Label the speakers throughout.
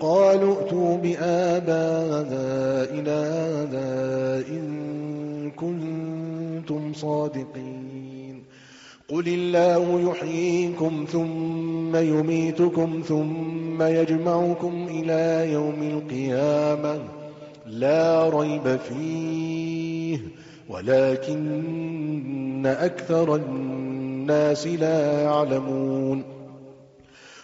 Speaker 1: قالوا ائتوا بآبائنا إن كنتم صادقين. قل الله يحييكم ثم يميتكم ثم يجمعكم إلى يوم القيامة. لا ريب فيه ولكن أكثر الناس لا يعلمون.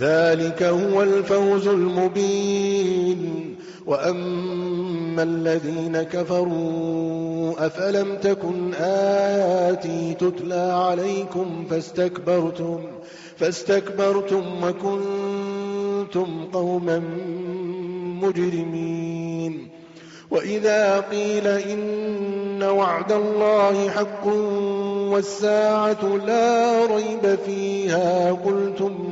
Speaker 1: ذلك هو الفوز المبين. وأما الذين كفروا أفلم تكن آياتي تتلى عليكم فاستكبرتم فاستكبرتم وكنتم قوما مجرمين. وإذا قيل إن وعد الله حق والساعة لا ريب فيها قلتم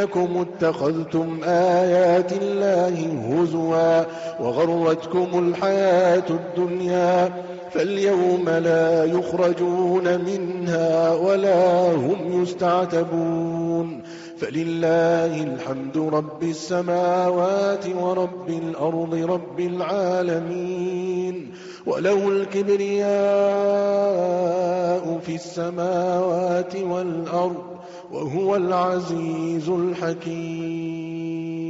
Speaker 1: أنكم اتخذتم آيات الله هزوا وغرتكم الحياة الدنيا فاليوم لا يخرجون منها ولا هم يستعتبون فلله الحمد رب السماوات ورب الأرض رب العالمين وله الكبرياء في السماوات والأرض وهو العزيز الحكيم.